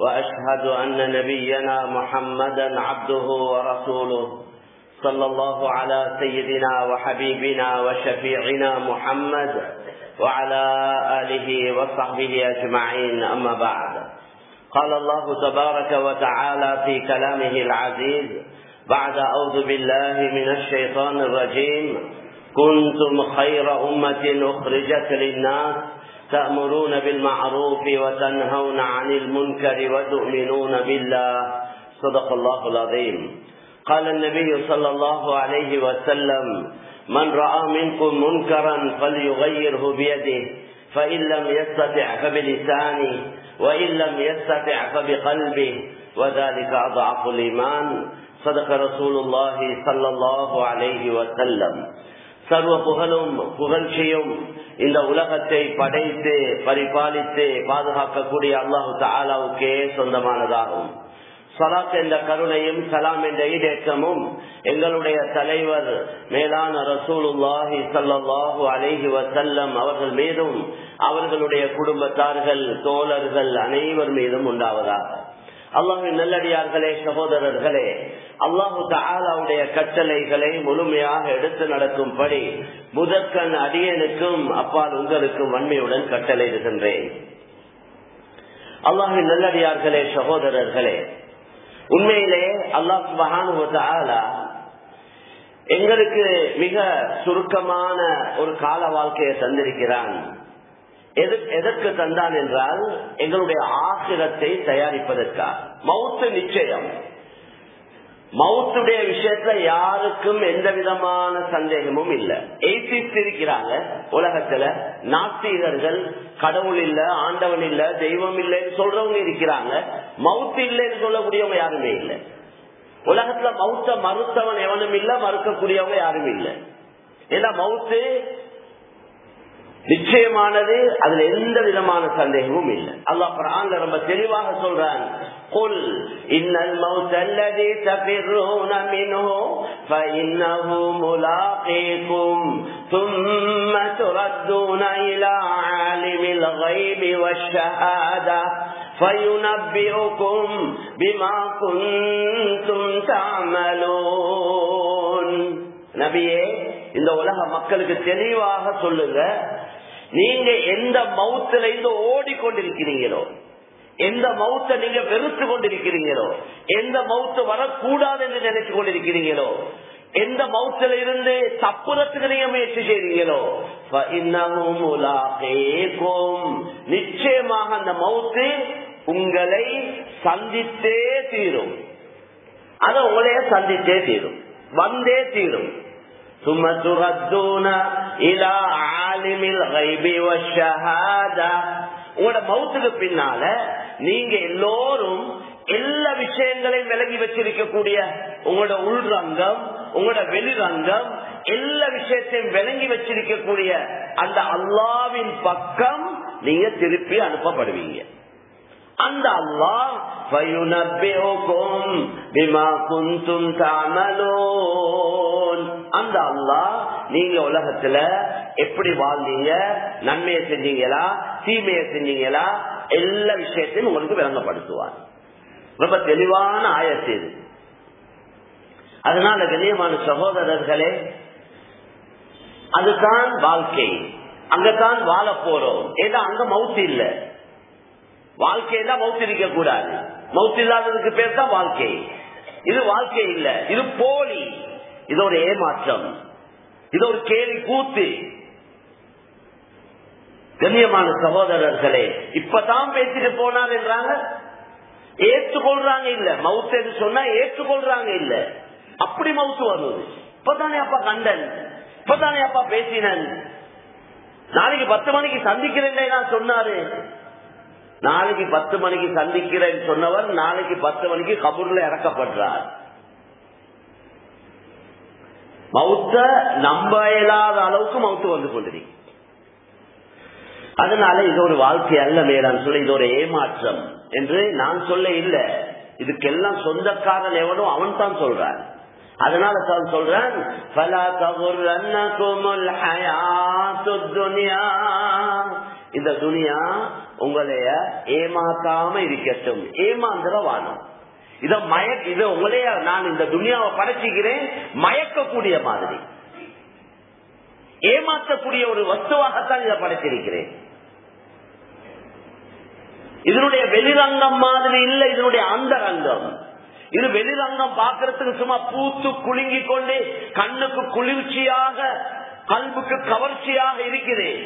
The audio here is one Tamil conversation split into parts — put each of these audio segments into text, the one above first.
وأشهد أن نبينا محمدا عبده ورسوله صلى الله على سيدنا وحبيبنا وشفيعنا محمد وعلى آله وصحبه أجمعين. أما بعد قال الله تبارك وتعالى في كلامه العزيز بعد أعوذ بالله من الشيطان الرجيم كنتم خير أمة أخرجت للناس تأمرون بالمعروف وتنهون عن المنكر وتؤمنون بالله. صدق الله العظيم. قال النبي صلى الله عليه وسلم من رأى منكم منكرا فليغيره بيده فإن لم يستطع فبلسانه وإن لم يستطع فبقلبه وذلك أضعف الإيمان. صدق رسول الله صلى الله عليه وسلم. சர்வ புகழும் புகழ்ச்சியும் இந்த உலகத்தை படைத்து பரிபாலித்து பாதுகாக்கக்கூடிய அல்லாஹு தாலாவுக்கே சொந்தமானதாகும். சலாத் என்ற கருணையும் சலாம் என்ற ஈடேக்கமும் எங்களுடைய தலைவர் மேலான ரசூலுல்லாஹி சல்லாஹூ அலேஹி வசல்லம் அவர்கள் மீதும் அவர்களுடைய குடும்பத்தார்கள் தோழர்கள் அனைவர் மீதும் உண்டாவதாக. அல்லாஹின் நல்லடியார்களே சகோதரர்களே அல்லாஹு தாலாவுடைய கட்டளைகளை முழுமையாக எடுத்து நடக்கும்படி முதற்கண் அடியனுக்கும் அப்பால் உங்களுக்கும் வன்மையுடன் கட்டளையிடுகின்றேன் அல்லாஹின் நல்லடியார்களே சகோதரர்களே உண்மையிலே அல்லாஹ் மகானுவ எங்களுக்கு மிக சுருக்கமான ஒரு கால வாழ்க்கையை தந்திருக்கிறான். எதற்கு தந்தான் என்றால் எங்களுடைய ஆசிரத்தை தயாரிப்பதற்காக. மவுத்து நிச்சயம். மவுத்துடைய விஷயத்துல யாருக்கும் எந்த விதமான சந்தேகமும் இல்ல. எய்டிஸ்ட் இருக்கிறாங்க உலகத்துல. நாஸ்திகர்கள் கடவுள் இல்ல ஆண்டவன் இல்ல தெய்வம் இல்லைன்னு சொல்றவங்க இருக்கிறாங்க. மவுத்து இல்லைன்னு சொல்லக்கூடியவங்க யாருமே இல்லை. உலகத்துல மவுத்த மறுத்தவன் எவனும் இல்ல மறுக்கக்கூடியவங்க யாரும் இல்லை. ஏன்னா மவுத்து நிச்சயமானது அதுல எந்த விதமான சந்தேகமும் இல்லை அல்லாஹ் குரான்ல ரொம்ப தெளிவாக சொல்றான் قل إن الموت الذي تفرون منه فإنه ملاقيكم ثم تردون إلى عالم الغيب والشهادة فينبئكم بما كنتم تعملون நபியே இந்த உலக மக்களுக்கு தெளிவாக சொல்லுங்க நீங்க எந்த மவுத்துல இருந்து ஓடிக்கொண்டிருக்கிறீங்களோ எந்த மவுத்த நீங்க வெறுத்து கொண்டிருக்கிறீங்களோ எந்த மவுத்து வரக்கூடாது என்று நினைச்சு கொண்டிருக்கிறீங்களோ எந்த மவுத்துல இருந்து தப்புறத்துக்கு நீங்க முயற்சி செய்றீங்களோ நிச்சயமாக அந்த மவுத்து உங்களை சந்தித்தே தீரும். அது உங்களைய சந்தித்தே தீரும். வந்தே தீரும். ثم تردون الى عالم الغيب والشهاده உங்களோட மௌத்துக்கு பின்னால நீங்க எல்லோரும் எல்லா விஷயங்களையும் விலகி வச்சிருக்கக்கூடிய உங்களோட உள்ரங்கம் உங்களோட வெளிரங்கம் எல்லா விஷயத்தையும் விளங்கி வச்சிருக்கக்கூடிய அந்த அல்லாவின் பக்கம் நீங்க திருப்பி அனுப்பப்படுவீங்க அந்த அல்லாஹ் அந்த அல்லாஹ் நீங்க உலகத்துல எப்படி வாழ்ந்தீங்க? நன்மையை செஞ்சீங்களா? தீமையை செஞ்சீங்களா? எல்லா விஷயத்தையும் உங்களுக்கு விளங்கப்படுத்துவார். ரொம்ப தெளிவான ஆயத்து இது. அதனால கண்ணியமான சகோதரர்களே அதுதான் வாழ்க்கை. அங்கதான் வாழ போறோம். ஏதா அங்க மவுத்து இல்லை. வாழ்க்கையில மௌத்திரிக்க கூடாது. மவுத்து இல்லாததுக்கு பேர் தான் வாழ்க்கை. இது வாழ்க்கை இல்ல. இது போலி. இது ஒரு ஏமாற்றம். இது ஒரு கேலி கூத்து. கண்ணியமான சகோதரர்களே இப்பதான் பேசிட்டு போனார் என்றாங்க. ஏற்றுக்கொள்றாங்க இல்ல. மவுத்து என்று சொன்னா ஏற்றுக்கொள்றாங்க இல்ல. அப்படி மவுத்து வருவது இப்பதானே அப்பா கண்டன். இப்பதானே அப்பா பேசினன். நாளைக்கு பத்து மணிக்கு சந்திக்கிறேன் சொன்னாரு. நாளைக்கு பத்து மணிக்கு சந்திக்கிறேன் சொன்னவர் நாளைக்கு பத்து மணிக்கு கபூர்ல இறக்கப்படுறார். மௌத்த நம்ப இயலாத அளவுக்கு மௌத்து வந்து கொண்டிருக்கு அதனால இது ஒரு வாழ்க்கை அல்ல மேலான் சொல்ல இது ஒரு ஏமாற்றம் என்று நான் சொல்ல இல்லை. இதுக்கெல்லாம் சொந்தக்காரன் எவனும் அவன் தான் சொல்றான் அதனால சார் சொல்றேன் இந்த துனியா உங்களைய ஏமாத்தாம இருக்கட்டும். ஏமாந்திர வானம் இத மயக்க இத உங்களைய நான் இந்த துனியாவை படைச்சிக்கிறேன் மயக்கக்கூடிய மாதிரி. ஏமாற்றக்கூடிய ஒரு வஸ்துவாகத்தான் இதை படைத்திருக்கிறேன் இதனுடைய வெளிரங்கம் மாதிரி இல்ல இதனுடைய அந்த ரங்கம் இது வெளிரங்கம் பார்க்கறதுக்கு சும்மா பூத்து குலுங்கி கொண்டு கண்ணுக்கு குளிர்ச்சியாக கல்புக்கு கவர்ச்சியாக இருக்கிறேன்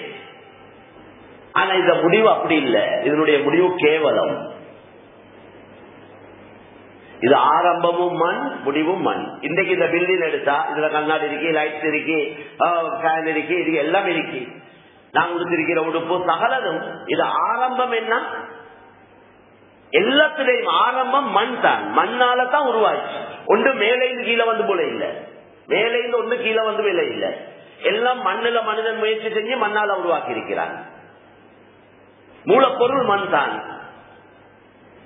ஆனா இந்த முடிவு அப்படி இல்லை. இதனுடைய முடிவு கேவலம். இது ஆரம்பமும் மண் முடிவும் மண். இன்றைக்கு இந்த பில்டிங் எடுத்தா இதுல கண்ணாடி இருக்கு லைட்ஸ் இருக்கு ஃபேன் இருக்கு இது எல்லாம் இருக்கு. நான் கொடுத்திருக்கிற உடுப்பு சகலதும் இது ஆரம்பம் என்ன? எல்லாத்திலையும் ஆரம்பம் மண் தான். மண்ணால தான் உருவாச்சு. ஒன்று மேலையில் கீழே வந்து போல இல்ல. மேலையில் ஒன்று கீழே வந்து விலை இல்ல. எல்லாம் மண்ணுல மனிதன் முயற்சி செஞ்சு மண்ணால உருவாக்கி இருக்கிறான் மூலப்பொருள் மண் தான்.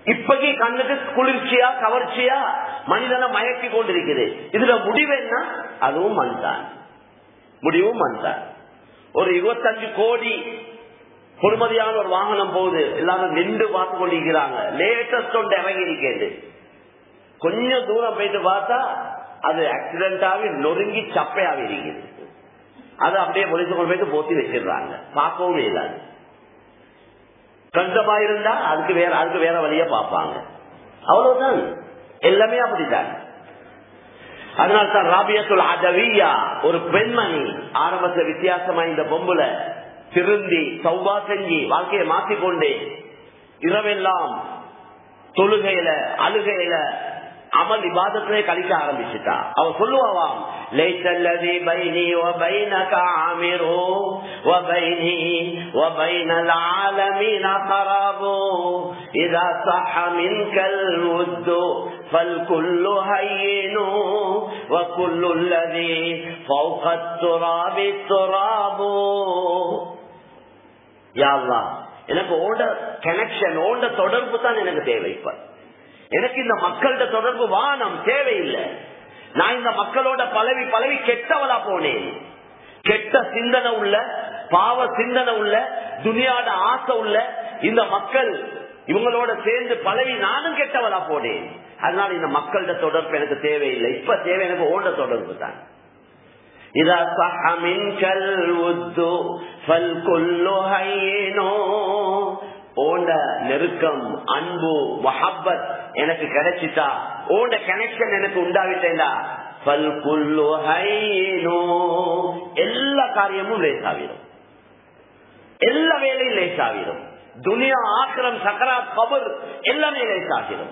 இப்பகி கண்ணுக்கு குளிர்ச்சியா கவர்ச்சியா மனிதனை மயக்கி கொண்டிருக்குது. இதுல முடிவு என்ன? அதுவும் மண் தான். முடிவும் மண் தான். ஒரு இருபத்தஞ்சு கோடி பொறுமதியான ஒரு வாகனம் போகுது. எல்லாரும் நின்று பார்த்து கொண்டிருக்கிறாங்க. லேட்டஸ்ட் ஒன்று இறங்கி இருக்கிறது கொஞ்சம் தூரம் போயிட்டு பார்த்தா அது ஆக்சிடென்டாவே நொறுங்கி சப்பையாக இருக்குது. அது அப்படியே பொலிசு கொண்டு போயிட்டு போத்தி வச்சிடுறாங்க. பார்க்கவும் இல்லாது. கஷ்டமா இருந்தா அதுக்கு வேற அதுக்கு வேற வழிய பார்ப்பாங்க. அவ்வளவுதான். எல்லாமே அப்படித்தான். அதனால தான் ராபியத்துல் அதவியா ஒரு பெண்மணி ஆரம்பத்துல வித்தியாசமா இந்த பொம்புல திருந்தி சௌபா செஞ்சு வாழ்க்கையை மாற்றிக்கொண்டு இரவெல்லாம் தொழுகையில அழுகையில அமல் இபாதத்திலே கழிக்க ஆரம்பிச்சுட்டா அவ சொல்லுவாவாம் லைத்தல்லதி பைனி وبينك عامر وبيني وبين العالمين قراب إذا صح منك الود فالكل هين وكل الذي فوق التراب التراب يا الله எனக்கு ஓட கனெக்ஷன் ஓண்ட தொடர்பு தான் எனக்கு தேவை இப்ப எனக்கு இந்த மக்கள்கிட்ட தொடர்பு வானம் தேவையில்லை. நான் இந்த மக்களோட பலவி பலவி கெட்டவளா போனேன். கெட்ட சிந்தனை உள்ள பாவ சிந்தனை உள்ள துனியாட ஆசை உள்ள இந்த மக்கள் இவங்களோட சேர்ந்து பழவி நானும் கெட்டவளா போனேன். அதனால இந்த மக்கள்கிட்ட தொடர்பு எனக்கு தேவையில்லை. இப்ப தேவை எனக்கு ஓட தொடர்பு தான். இதா சஹமின் கல் உத்து ஃபல் ஓண்ட நெருக்கம் அன்பு மஹப்பத் எனக்கு கிடைச்சிட்டா? ஓண்ட கனெக்ஷன் எனக்கு உண்டாவிட்டேன்டா எல்லா காரியமும் லேசாவிடும் எல்லா வேலையும் லேசாகிடும். துனியா ஆக்கிரம் சக்கரா கபர் எல்லாமே லேசாகிடும்.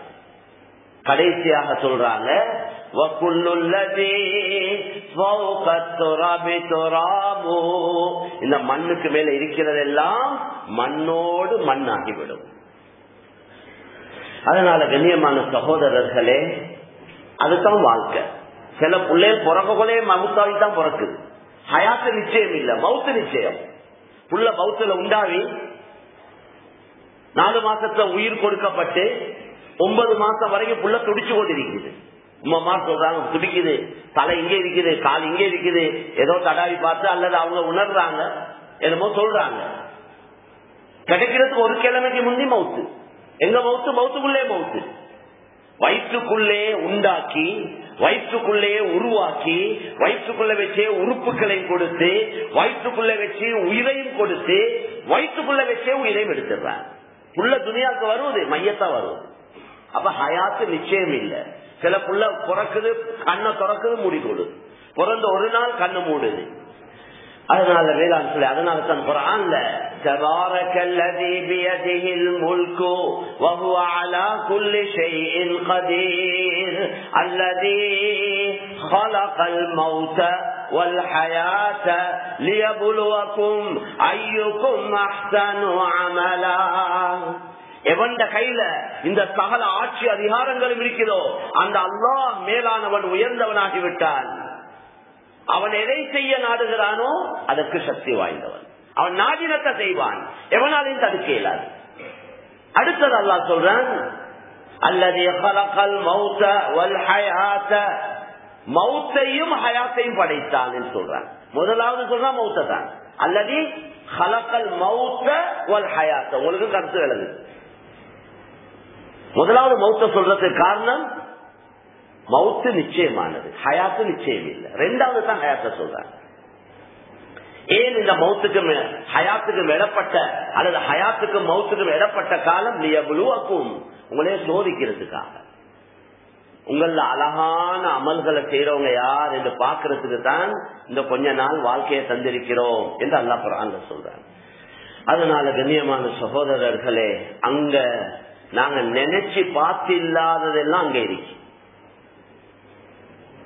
கடைசியாக சொல்றாங்க இந்த மண்ணுக்கு மேல இருக்கிறதெல்லாம் மண்ணோடு மண்ணாகிவிடும். அதனால கண்ணியமான சகோதரர்களே அதுதான் வாழ்க்கை. சில பிள்ளைகள் பிறப்புகளே மவுத்தாவி தான் பிறக்குது. ஹயாத்து நிச்சயம் இல்ல மவுத்து நிச்சயம். புள்ள மவுத்துல உண்டாவி நாலு மாசத்துல உயிர் கொடுக்கப்பட்டு ஒன்பது மாசம் வரைக்கும் புள்ள துடிச்சு கொண்டிருக்குது. உமாமா சொல்றாங்க துடிக்குது தலை இங்கே இருக்குது கால் இங்கே இருக்குது. ஏதோ தடாவி பார்த்து அல்லது அவங்க உணர்றாங்க என்னமோ சொல்றாங்க. கிடைக்கிறதுக்கு ஒரு கிழமைக்கு முந்தி மவுத்து. எங்க மவுத்து? மவுத்துக்குள்ளே மவுத்து. வயிற்றுக்குள்ளே உண்டாக்கி வயிற்றுக்குள்ளே உருவாக்கி வயிற்றுக்குள்ள வச்சே உறுப்புகளை கொடுத்து வயிற்றுக்குள்ள வச்சு உயிரையும் கொடுத்து வயிற்றுக்குள்ள வச்சே உயிரையும் எடுத்துடுறாங்க உள்ள துணியாக்கு வருவது மையத்தான் வருவது. அப்ப ஹயாத்து நிச்சயம் இல்லை. சில புள்ள பிறக்குது கண்ணை திறக்குது மூடிக்கொடு பிறந்த ஒரு நாள் கண்ணு மூடுது அதனால வேளாண் சொல்லி அதனால தான் குரான்ல تبارك الذي بيده الملك وهو على كل شيء قدير الذي خلق الموت والحياة ليبلوكم أيكم أحسن عملا எவண்ட கையில இந்த சகல ஆட்சி அதிகாரங்களும் இருக்கிறதோ அந்த அல்லாஹ் மேலானவன் உயர்ந்தவனாகிவிட்டான். அவன் எதை செய்ய நாடுகிறானோ அதற்கு சக்தி வாய்ந்தவன். அவன் நாடினத்தை செய்வான். எவனாலையும் தடுக்க இயலாது. அடுத்தது அல்லாஹ் சொல்றான் அல்லது மௌத்த வல் ஹயாத்த. மௌத்தையும் ஹயாத்தையும் படைத்தான் சொல்றான். முதலாவது சொல்றான் மௌத்த தான் அல்லது ஹலக்கல் மௌத்த வல் ஹயாத்த. உங்களுக்கு கருத்து விளங்குது. முதலாவது மௌத்த சொல்றதுக்கு காரணம் மௌத்து நிச்சயமானது ஹயாத்து நிச்சயம் இல்லை ரெண்டாவது தான் ஹயாத்த சொல்றாங்க ஏன் இந்த மௌத்துக்கு ஹயாத்துக்கும் இடப்பட்ட அல்லது ஹயாத்துக்கும் மௌத்துக்கும் இடப்பட்ட காலம்? நீ முழுவாக்கும் உங்களே சோதிக்கிறதுக்காக. உங்கள அழகான அமல்களை செய்யறவங்க யார் என்று பாக்குறதுக்கு தான் இந்த கொஞ்ச நாள் வாழ்க்கையை தந்திருக்கிறோம் என்று அல்லா குரான் சொல்றாங்க அதனால கண்ணியமான சகோதரர்களே அங்க நாங்க நினைச்சு பார்த்து இல்லாததெல்லாம் அங்க இருக்கு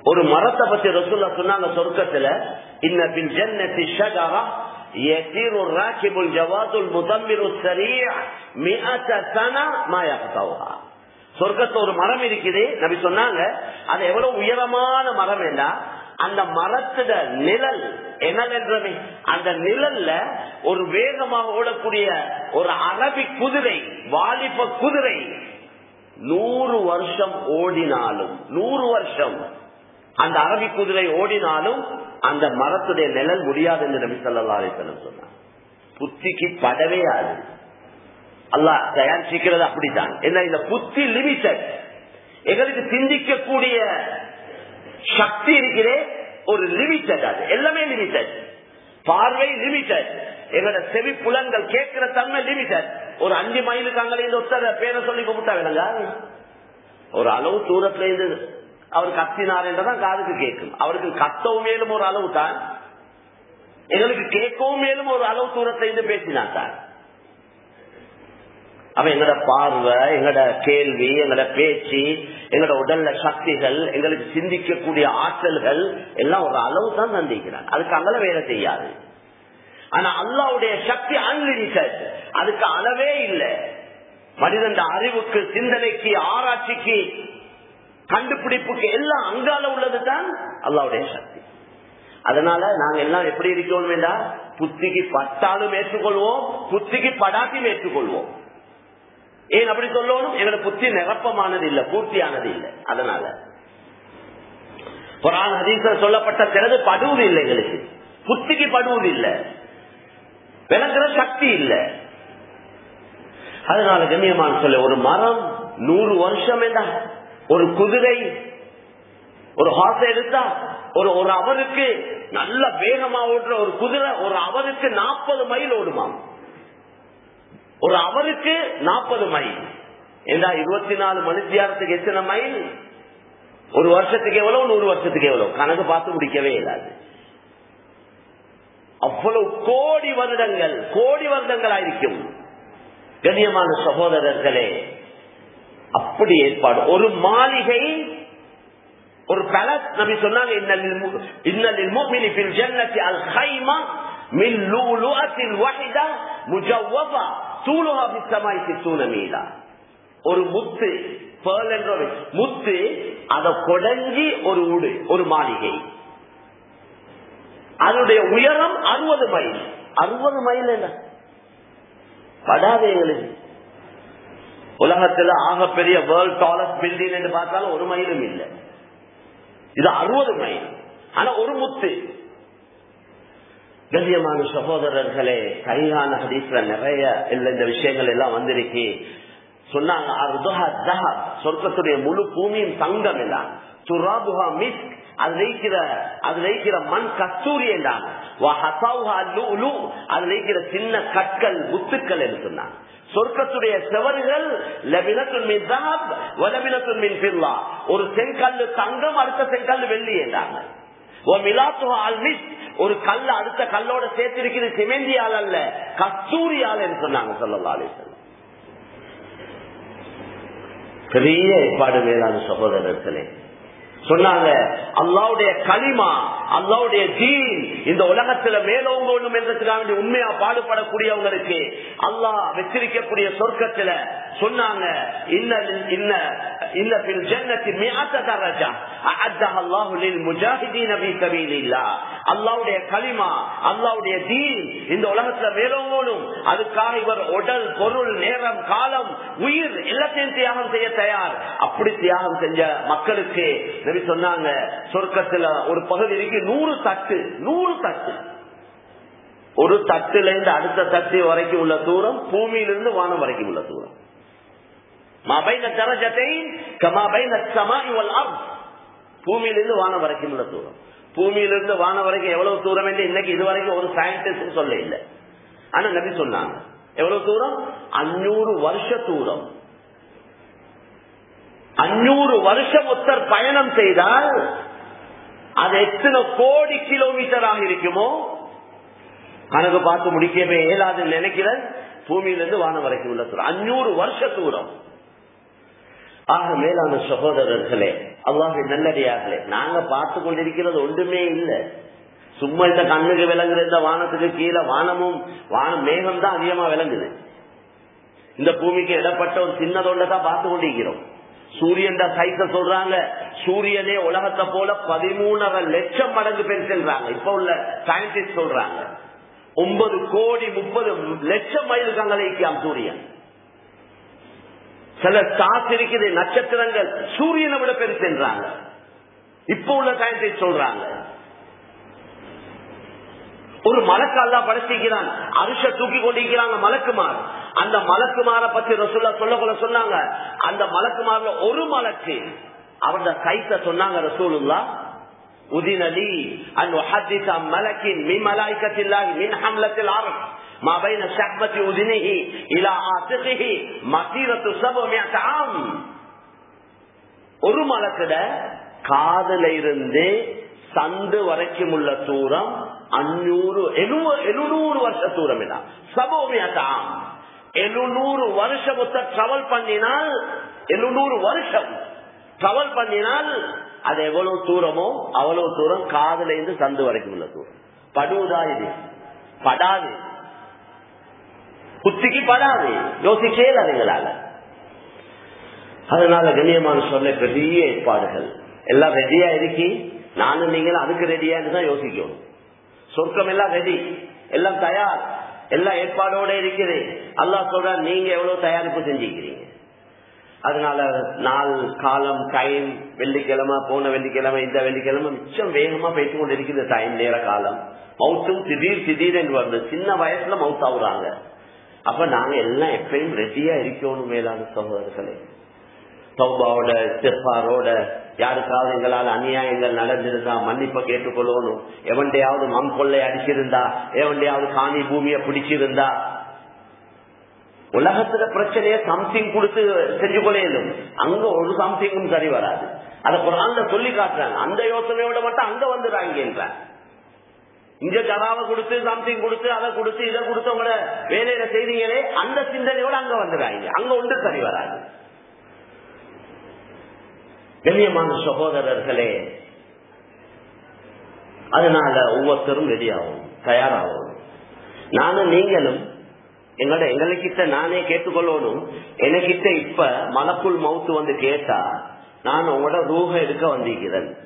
ஒரு மரத்தை பத்தி ரசூல்லா சொன்னாங்க சொர்க்கத்துல இன்ன பில் ஜன்னதி ஷஜரா يسير الراكب الجواد المدمر السريع مئة سنة ما يقطعها சொர்க்கத்துல ஒரு மரம் இருக்குது நபி சொன்னாங்க அது எவ்வளவு உயரமான மரம் என்றா அந்த மரத்துட நிழல் என்னல் அந்த நிழல்ல ஒரு வேகமாக ஓடக்கூடிய ஒரு அரபி குதிரை வாலிப குதிரை. நூறு வருஷம் ஓடினாலும் நூறு வருஷம் அந்த அரபி குதிரை ஓடினாலும் அந்த மரத்துடைய நிழல் முடியாது என்று நபி சொல்லா அலிசல்லம் சொன்னார். புத்திக்கு படவே ஆகுது அல்லா தயாரிச்சிக்கிறது அப்படித்தான். என்ன இந்த புத்தி லிமிட்டட் எங்களுக்கு சிந்திக்கக்கூடிய சக்தி இருக்கிறே ஒரு லிமிட்டட் அது. எல்லாமே லிமிட்டட் பார்வை லிமிட்டட் எங்களோட செவி புலங்கள் கேட்கிற தன்மை லிமிட்டட் ஒரு அஞ்சு மைலுக்கு அங்கே ஒருத்தர் பேரை சொல்லி கும்பிட்டா ஒரு அளவு தூரத்துல இருந்து அவர் கத்தினார் என்றதான் காதுக்கு கேட்கும். அவருக்கு கத்தவும் மேலும் ஒரு அளவு தான். எங்களுக்கு கேட்கவும் மேலும் ஒரு அளவு தூரத்துல இருந்து பேசினார் தான். அவ எங்களோட பார்வை எங்களோட கேள்வி எங்களோட பேச்சு எங்களோட உடல்ல சக்திகள் எங்களுக்கு சிந்திக்கக்கூடிய ஆற்றல்கள் எல்லாம் ஒரு அளவு தான் சந்திக்கிறான் அதுக்கு அங்கல வேலை செய்யாது. ஆனா அல்லாவுடைய சக்தி அன்லிமிட்டட் அதுக்கு அளவே இல்லை. மனிதன் அறிவுக்கு சிந்தனைக்கு ஆராய்ச்சிக்கு கண்டுபிடிப்புக்கு எல்லாம் அங்கால உள்ளது தான் அல்லாவுடைய சக்தி. அதனால நாங்க எல்லாம் எப்படி இருக்கோம் என்றா புத்திக்கு பட்டாலும் ஏற்றுக்கொள்வோம் புத்திக்கு படாட்டியும் ஏற்றுக்கொள்வோம். ஏன் அப்படி சொல்லணும்? எங்களோட புத்தி நிரப்பமானது இல்ல பூர்த்தியானது இல்லை. அதனால. புராண ஹதீச சொல்லப்பட்ட பிறகு படுவது இல்லை எங்களுக்கு. புத்திக்கு படுவது இல்லை. விளங்குற சக்தி இல்லை. அதனால கண்ணியமான சொல்ல ஒரு மரம் நூறு வருஷம் என்ன? ஒரு குதிரை ஒரு ஹாசை எடுத்தா ஒரு ஒரு அவருக்கு நல்ல வேகமா ஓடுற ஒரு குதிரை ஒரு அவருக்கு நாற்பது மைல் ஓடுமாம். ஒரு அவருக்கு நாற்பது மைல். ஏன்னா இருபத்தி நாலு மனுஷியாரத்துக்கு எத்தனை மைல்? ஒரு வருஷத்துக்கு எவ்வளவு? நூறு வருஷத்துக்கு எவ்வளவு? கணக்கு பார்த்து முடிக்கவே இல்லாது. அவ்வளவு கோடி வருடங்கள் கோடி வருடங்கள் ஆயிருக்கும் கண்ணியமான சகோதரர்களே அப்படி ஏற்பாடு. ஒரு மாளிகை ஒரு பலஸ் நபி சொன்னாங்க இன்னலில் முஃமினி ஃபில் ஜன்னதி அல் கைமா மின் லூலுஅத்தின் வஹிதா முஜவ்வபா தூளுஹா ஒரு முத்து பேர்ல் என்ற முத்து அத கொடைஞ்சி ஒரு உடு ஒரு மாளிகை. அதனுடைய உயரம் அறுபது மைல். அறுபது மைல் என்ன? படாது எங்களுக்கு. உலகத்துல ஆகப்பெரிய வேர்ல்ட் டாலஸ்ட் பில்டிங் என்று பார்த்தாலும் ஒரு மைலும் இல்லை. இது அறுபது மைல். ஆனா ஒரு முத்து. கண்ணியமான சகோதரர்களே கையான ஹதீஸ்ல நிறைய இந்த விஷயங்கள் எல்லாம் வந்திருக்கு. சொன்னாங்க சொர்க்கத்துடைய முழு பூமியும் தங்கம் எல்லாம். துராபுகா மிஸ் அது வைக்கிற அது வைக்கிற மண் கஸ்தூரி என்றாங்க அது வைக்கிற சின்ன கற்கள் முத்துக்கள் என்று சொன்னாங்க. சொர்க்கத்துடைய செவர்கள் ஒரு செங்கல்லு தங்கம் அடுத்த செங்கல்லு வெள்ளி என்றாங்க. ஒரு கல்ல அடுத்த கல்லோட சேர்த்திருக்கிறது சிமெந்தியால் அல்ல கஸ்தூரியால் என்று சொன்னாங்க சொல்லலாம் பெரிய ஏற்பாடு மேலான சகோதரர்களே சொன்னாங்க அல்லாவுடைய களிமா அல்லாவுடைய தீன் இந்த உலகத்துல மேலோங்க ஒண்ணும் என்றதுக்காக உண்மையா பாடுபடக்கூடியவங்களுக்கு அல்லாஹ் வச்சிருக்கக்கூடிய சொர்க்கத்துல சொன்னாங்க இன்ன இந்த பில் ஜன்னத்தி மியாத்த தரஜா அஅத்தஹ அல்லாஹு லில் முஜாஹிதீன ஃபீ சபீலில்லாஹ். அல்லாஹ்வுடைய கலிமா அல்லாஹ்வுடைய தீன் இந்த உலகத்துல மேலோங்கணும் அதுக்காக இவர் உடல் பொருள் நேரம் காலம் உயிர் எல்லாத்தையும் தியாகம் செய்ய தயார். அப்படி தியாகம் செஞ்ச மக்களுக்கு நபி சொன்னாங்க சொர்க்கத்துல ஒரு பகுதி இருக்கு நூறு தட்டு நூறு தட்டு. ஒரு தட்டுல இருந்து அடுத்த தட்டு வரைக்கும் உள்ள தூரம் பூமியிலிருந்து வானம் வரைக்கும் உள்ள தூரம். பூமியிலிருந்து வானம் வரைக்கும் உள்ள தூரம். பூமியிலிருந்து வானம் வரைக்கும் எவ்வளவு தூரம் என்று இன்னைக்கு இது வரைக்கும் ஒரு சயின்டிஸ்ட் சொல்ல இல்லை. ஆனா நபி சொன்னாங்க எவ்வளவு தூரம்? அஞ்சூறு வருஷ தூரம். அஞ்சூறு வருஷம் ஒருத்தர் பயணம் செய்தால் அது எத்தனை கோடி கிலோமீட்டராக இருக்குமோ? கணக்கு பார்த்து முடிக்கவே இயலாதுன்னு நினைக்கிறேன். பூமியிலிருந்து வானம் வரைக்கும் உள்ள தூரம். அஞ்சூறு வருஷ தூரம். ஆக மேலான சகோதரர்களே அவ்வாறு நல்லடியார்களே நாங்க பார்த்து கொண்டிருக்கிறது ஒன்றுமே இல்லை. சும்மா இந்த கண்ணுக்கு விளங்குற இந்த வானத்துக்கு கீழே வானமும் வானம் மேகம் தான் அதிகமா விளங்குது. இந்த பூமிக்கு இடப்பட்ட ஒரு சின்னதொண்ட தான் பார்த்து கொண்டிருக்கிறோம். சூரியன் சைத்த சொல்றாங்க. சூரியனே உலகத்தை போல பதிமூணரை லட்சம் மடங்கு பெருசுன்றாங்க இப்ப உள்ள சயின்டிஸ்ட் சொல்றாங்க. ஒன்பது கோடி முப்பது லட்சம் மைல் அங்கலைக்காம் சூரியன். சில ஸ்டார்ஸ் இருக்குது நட்சத்திரங்கள். சூரியனை விட பெருசுன்றாங்க இப்ப உள்ள சயின்டிஸ்ட் சொல்றாங்க. ஒரு மலக்கு அல்லா படைச்சிக்கிறான் அரிச தூக்கி கொண்டிருக்கிறாங்க மலக்குமார் அந்த மலக்குமார பத்தி ரசுல்லா சொல்ல கொள்ள சொன்னாங்க அந்த மலக்குமார்ல ஒரு மலக்கு அவருடைய கைத்த சொன்னாங்க ரசூலுல்லா உதினலி அன் உஹத்திஸ மலக்கின் மின் மலாய்க்கத்தில்லாஹி மின் ஹம்லத்தில் ஆரப் ما بين شحمة أذنه إلى عاتقه مسيرة سبعمائة عام ஒரு மலக்கிட காதல இருந்து சந்து வரைக்கும் உள்ள தூரம் அஞ்சூறு எழுநூறு வருஷ தூரம் இதான் சபோமியாம் எழுநூறு வருஷம் டிராவல் பண்ணினால் எழுநூறு வருஷம் டிராவல் பண்ணினால் அது எவ்வளவு தூரமோ அவ்வளவு தூரம் காதல இருந்து சந்து வரைக்கும் உள்ள தூரம். படுவதா இது? படாது. குத்திக்கு படாது. யோசிக்கல அதுங்களால. அதனால கண்ணியமான சொல்ல பெரிய ஏற்பாடுகள். எல்லாம் ரெடியா இருக்கி நானும் நீங்களும் அதுக்கு ரெடியான்னு தான் யோசிக்கணும். சொர்க்கம் எல்லாம் ரெடி எல்லாம் தயார். எல்லா ஏற்பாடோட இருக்குது. அல்லா சொல்ற நீங்க எவ்வளவு தயாரிப்பு செஞ்சுக்கிறீங்க அதனால நாள் காலம் டைம் வெள்ளிக்கிழமை போன வெள்ளிக்கிழமை இந்த வெள்ளிக்கிழமை மிச்சம் வேகமா பேசிக் கொண்டு இருக்குது டைம் நேர காலம். மவுத்தும் திடீர் திடீர் என்று வருது. சின்ன வயசுல மவுத் ஆகுறாங்க அப்ப நாங்க எல்லாம் எப்பயும் ரெடியா இருக்கணும் மேலான சகோதரர்களே. சௌபாவோட இஸ்திஃபாரோட யாருக்காவது எங்களால் அநியாயங்கள் நடந்திருந்தா மன்னிப்ப கேட்டுக்கொள்ளணும். எவன்டையாவது மண் கொள்ளை அடிச்சிருந்தா எவன்டையாவது காணி பூமியை பிடிச்சிருந்தா. உலகத்துல பிரச்சனைய சம்திங் கொடுத்து செஞ்சு கொள்ளையிலும் அங்க ஒரு சம்திங்கும் சரி வராது. அதை குரான்ல சொல்லி காட்டுறாங்க. அந்த யோசனையோட மட்டும் அங்க வந்துடுறாங்க இங்க ஜனாவை கொடுத்து சம்திங் கொடுத்து அதை கொடுத்து இதை கொடுத்து உங்களோட வேலையில செய்தீங்களே அந்த சிந்தனையோட அங்க வந்துடுறாங்க. அங்க ஒன்று சரி வராது. கண்ணியமான சகோதரர்களே அதனால ஒவ்வொருத்தரும் ரெடியாகும் தயாராகும். நானும் நீங்களும் எங்களோட எங்களுக்கிட்ட நானே கேட்டுக்கொள்ளணும். எனக்கிட்ட இப்ப மலக்குள் மவுத்து வந்து கேட்டா நான் உங்களோட ரூக எடுக்க வந்திருக்கிறேன்.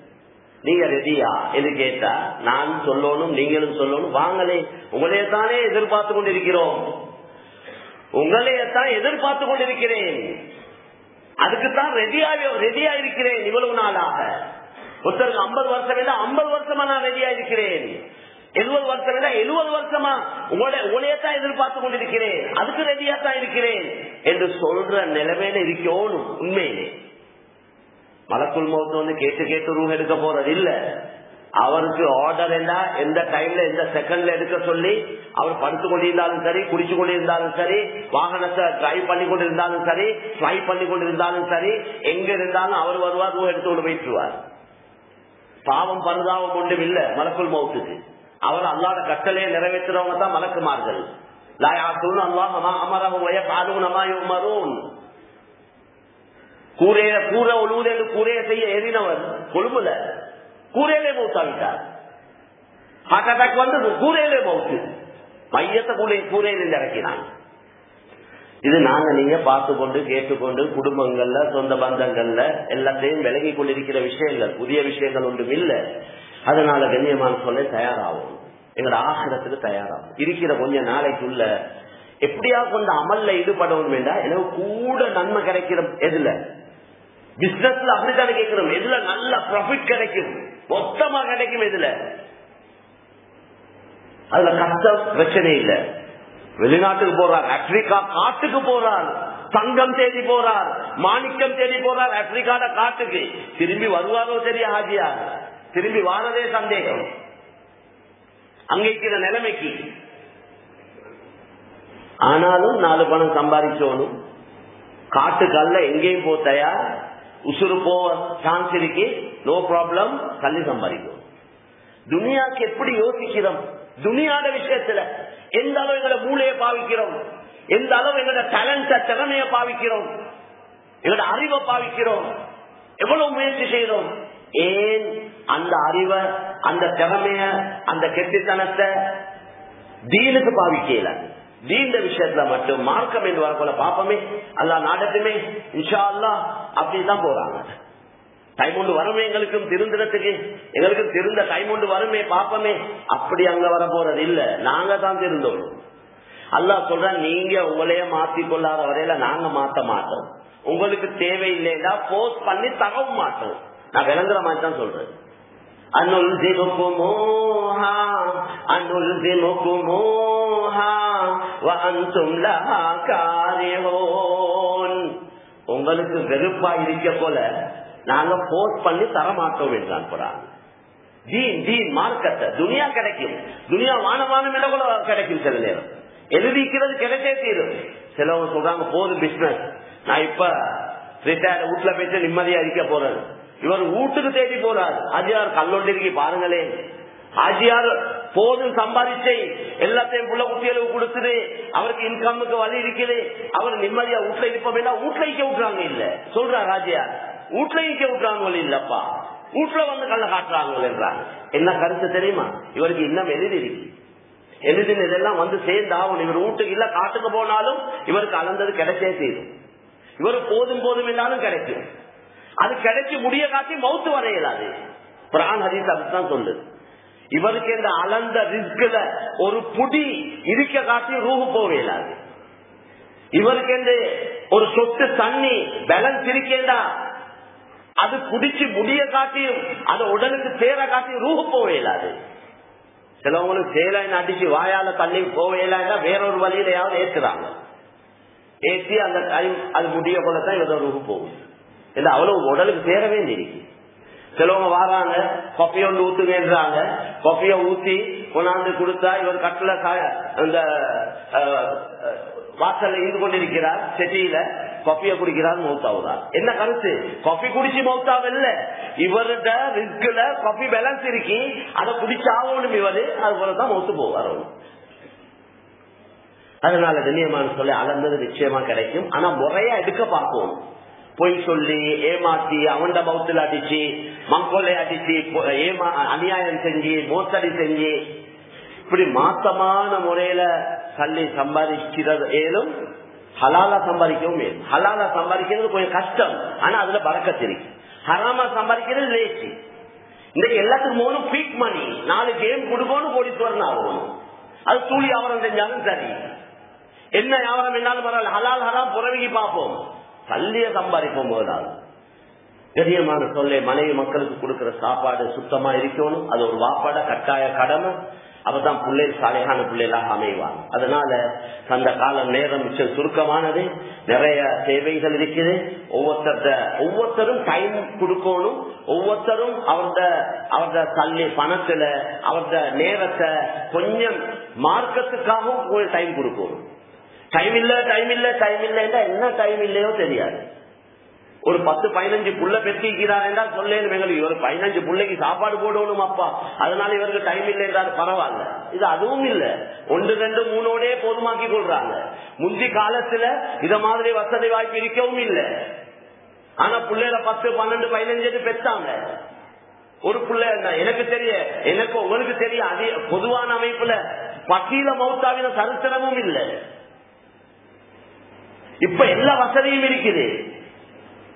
நீங்க ரெடியா? என்று கேட்டா நான் சொல்லணும் நீங்களும் சொல்லணும். வாங்களே உங்களையே தானே எதிர்பார்த்து கொண்டிருக்கிறோம். உங்களையத்தான் எதிர்பார்த்து கொண்டிருக்கிறேன். அதுக்குத்தான் ரெடியா ரெடியா இருக்கிறேன் இவ்வளவு நாளாக. ஒருத்தருக்கு ஐம்பது வருஷம் இல்ல ஐம்பது வருஷமா நான் ரெடியா இருக்கிறேன் எழுபது வருஷம் இல்ல எழுபது வருஷமா உங்களை உங்களையத்தான் எதிர்பார்த்து கொண்டிருக்கிறேன். அதுக்கு ரெடியா தான் இருக்கிறேன் என்று சொல்ற நிலைமையில இருக்கணும் உண்மையிலே. மலக்குள் மௌத்த வந்து கேட்டு கேட்டு ரூம் எடுக்க போறது இல்லை அவருக்கு ஆர்டர் என்ன எந்த டைம்ல எந்த செகண்ட்ல எடுக்க சொல்லி அவர் படுத்து கொண்டிருந்தாலும் சரி குடிச்சு கொண்டிருந்தாலும் சரி வாகனத்தை டிரைவ் பண்ணி கொண்டிருந்தாலும் சரி ஃபிளை பண்ணி கொண்டிருந்தாலும் சரி எங்க இருந்தாலும் அவர் வருவார் எடுத்து கொண்டு போயிட்டுருவார் பாவம் பருதாவம் ஒன்றும் இல்ல மலக்குள் மௌத்துக்கு அவர் அல்லாத கட்டளையை நிறைவேற்றுறவங்க தான் மலக்குமார்கள். கூரையில கூற ஒழுவுது என்று கூரையை செய்ய எறினவர் கொழும்புல. கூரையிலே மௌத்தாவிட்டார். ஹார்ட் அட்டாக் வந்து கூரையிலே மௌத்து. மையத்தை கூட கூரையில் இறக்கினான் இது நாங்க நீங்க பார்த்து கொண்டு கேட்டுக்கொண்டு குடும்பங்கள்ல சொந்த பந்தங்கள்ல எல்லாத்தையும் விலகி கொண்டிருக்கிற விஷயங்கள் புதிய விஷயங்கள் ஒன்றும் இல்லை. அதனால கண்ணியமான சொல்ல தயாராகும். எங்களோட ஆசிரத்துக்கு தயாராகும். இருக்கிற கொஞ்ச நாளைக்குள்ள எப்படியா கொண்ட அமல்ல ஈடுபடணும் வேண்டாம் எனக்கு கூட நன்மை கிடைக்கிற எதுல? பிசினஸ்ல அப்படித்தானே கேட்கிறோம். எதுல நல்ல ப்ராஃபிட் கிடைக்கும்? மொத்தமா கிடைக்கும் இதுல. அதுல கஷ்டம் பிரச்சனை இல்ல. வெளிநாட்டுக்கு போறார் ஆப்பிரிக்கா காட்டுக்கு போறார் தங்கம் தேடி போறார் மாணிக்கம் தேடி போறார் ஆப்பிரிக்காட காட்டுக்கு. திரும்பி வருவாரோ தெரிய ஹாஜியா? திரும்பி வாரதே சந்தேகம். அங்க இருக்கிற நிலைமைக்கு. ஆனாலும் நாலு பணம் சம்பாதிச்சோனும் காட்டுக்கல்ல எங்கேயும் போ தயார். உசுறு போவ சான்ஸ் இருக்கு நோ ப்ராப்ளம் தள்ளி சம்பாதிக்கும் துனியாக்கு எப்படி யோசிக்கிறோம் துனியாட விஷயத்துல எந்த அளவு எங்களோட மூளையை பாவிக்கிறோம் எந்த அளவு எங்களோட டேலண்ட திறமைய பாவிக்கிறோம் எங்களோட அறிவை பாவிக்கிறோம் எவ்வளவு முயற்சி செய்யறோம் ஏன் அந்த அறிவை அந்த திறமைய அந்த கெட்டித்தனத்தை தீனுக்கு பாவிக்கல தீண்ட விஷயத்துல மட்டும் மார்க்கம் என்று வரப்போல பாப்பமே அல்ல நாடட்டுமே இன்ஷா அல்லா அப்படிதான் போறாங்க. டைம் ஒன்று வருமே எங்களுக்கும் திருந்திடத்துக்கு எங்களுக்கும் திருந்த டைம் ஒன்று வருமே பாப்பமே. அப்படி அங்க வர போறது இல்ல. நாங்க தான் திருந்தோம். அல்லா சொல்ற நீங்க உங்களைய மாத்தி கொள்ளாத வரையில நாங்க மாத்த மாட்டோம். உங்களுக்கு தேவையில்லைன்னா போஸ்ட் பண்ணி தகவும் மாட்டோம். நான் விளங்குற மாதிரி தான் சொல்றேன். அனுல்சிமுக்குமோஹா அனுல்சிமுக்குமோஹா வஅன்தும் லஹா காரிஹூன் உங்களுக்கு வெறுப்பா இருக்க போல நாங்க போஸ்ட் பண்ணி தர மாட்டோம் என்றான் போறாங்க தீன் தீன் மார்க்கத்தை. துனியா கிடைக்கும். துனியா வானமான கூட கிடைக்கும் சில நேரம். எழுதிக்கிறது கிடைச்சே தீரும். சிலவங்க சொல்றாங்க போதும் பிசினஸ் நான் இப்ப ரிட்டையர்ட் வீட்டுல போயிட்டு நிம்மதியா இருக்க போறேன். இவர் வீட்டுக்கு தேடி போறார். ஆஜியார் கல்லொண்டிருக்கி பாருங்களேன். ஆஜியார் போதும் சம்பாதிச்சை. எல்லாத்தையும் புள்ள குட்டிகளுக்கு கொடுத்துது. அவருக்கு இன்கமுக்கு வழி இருக்குது. அவர் நிம்மதியா வீட்டுல இருப்பா வேண்டாம் வீட்டுல இக்க விட்டுறாங்க இல்ல. சொல்றா ராஜியா வீட்டுல இக்க விட்டுறாங்க இல்லப்பா. வீட்டுல வந்து கள்ள காட்டுறாங்க என்றாங்க என்ன கருத்து தெரியுமா? இவருக்கு இன்னும் எழுதி இருக்கு. எழுதின இதெல்லாம் வந்து சேர்ந்தாகும் இவர் வீட்டுக்கு இல்ல காட்டுக்கு போனாலும் இவருக்கு அளந்தது கிடைச்சே செய்யும் இவர் போதும் போதும் இல்லாலும் கிடைக்கும். அது கிடைச்சி முடிய காட்டி மவுத்து வரையலாது. பிரான் ஹரிஸ் அதுதான் சொல்லுது. இவருக்கு இந்த அளந்த ரிஸ்க்ல ஒரு புடி இருக்க காட்டி ரூஹு போவேலாது இவருக்கு இந்த ஒரு சொட்டு தண்ணி பேலன்ஸ் இருக்கேண்டா? அது குடிச்சு முடிய காட்டியும் அது உடலுக்கு சேர காட்டியும் ரூஹு போவேலாது சிலவங்களுக்கு சேலைன்னு அடிச்சு வாயால தண்ணி போவேலாங்க வேறொரு வழியிலையாவது ஏத்துறாங்க? ஏற்றி அந்த டைம் அது முடிய போலதான் இவரோட ரூஹு போகும். இல்ல அவ்வளவு உடலுக்கு சேரவே இருக்கு சிலவங்க வராங்க கொப்பைய வந்து ஊத்துங்கன்றாங்க. கொப்பைய ஊத்தி கொண்டாந்து கொடுத்தா இவர் கட்டில அந்த வாசல்ல இருந்து கொண்டிருக்கிறார் செட்டியில கொப்பைய குடிக்கிறார் மௌத்தாவுதான் என்ன கருத்து? கொப்பி குடிச்சு மௌத்தாவில்ல இவருட ரிஸ்க்ல கொப்பி பேலன்ஸ் இருக்கி அதை குடிச்சாகணும் இவரு அது போலதான் மௌத்து போவார் அதனால கண்ணியமான சொல்லி அளந்தது நிச்சயமா கிடைக்கும். ஆனா முறையா எடுக்க பார்ப்போம். பொய் சொல்லி ஏமாத்தி அவண்ட பௌத்தில் அடிச்சு மங்கொலை அடிச்சு ஏமா அநியாயம் செஞ்சு மோசடி செஞ்சு இப்படி மாசமான முறையில தள்ளி சம்பாதிக்கிறது ஏலும் ஹலாலா சம்பாதிக்கவும் ஏன் ஹலாலா சம்பாதிக்கிறது கொஞ்சம் கஷ்டம் ஆனா அதுல பறக்கத்திருக்கு ஹராமா சம்பாதிக்கிறது லேசி. இன்னைக்கு எல்லாத்துக்கும் மூணு பீக் மணி நாலு கேம் கொடுக்கணும் கோடீஸ்வரன் ஆகணும். அது தூளி வியாபாரம் செஞ்சாலும் சரி. என்ன வியாபாரம் என்னாலும் பரவாயில்ல. ஹலால் ஹலாம் புறவிக்கு பார்ப்போம். பள்ளிய சம்பாதிப்போம் போதாது கரியமான சொல்லை மனைவி மக்களுக்கு கொடுக்கிற சாப்பாடு சுத்தமா இருக்கணும். அது ஒரு வாப்பாட கட்டாய கடமை. அவதான் பிள்ளை சாலையான பிள்ளைகளாக அமைவாங்க. அதனால அந்த காலம் நேரம் மிச்சம் சுருக்கமானது. நிறைய தேவைகள் இருக்குது. ஒவ்வொருத்தர ஒவ்வொருத்தரும் டைம் கொடுக்கணும். ஒவ்வொருத்தரும் அவர்த அவர்த தள்ளி பணத்துல அவர்த நேரத்தை கொஞ்சம் மார்க்கத்துக்காகவும் டைம் கொடுக்கணும். டைம் இல்ல டைம் இல்ல டைம் இல்லைன்னா என்ன டைம் இல்லையோ தெரியாது. ஒரு பத்து பதினஞ்சு புள்ள பெற்றிருக்கிறார் என்றால் சொல்லேன் எங்களுக்கு ஒரு பதினஞ்சு பிள்ளைக்கு சாப்பாடு போடணும் அப்பா. அதனால இவருக்கு டைம் இல்லை என்றால் பரவாயில்ல. இது அதுவும் இல்ல. ஒன்று ரெண்டு மூணோடே போதுமாக்கி கொள்றாங்க. முந்தி காலத்துல இத மாதிரி வசதி வாய்ப்பு இருக்கவும் இல்லை. ஆனா பிள்ளைல பத்து பன்னெண்டு பதினஞ்சு பெற்றாங்க ஒரு பிள்ளை எனக்கு தெரிய எனக்கு உங்களுக்கு தெரிய அதே பொதுவான அமைப்புல பக்கீல மௌத்தாவின சரித்திரமும் இல்லை. இப்ப எல்லா வசதியும் இருக்குது.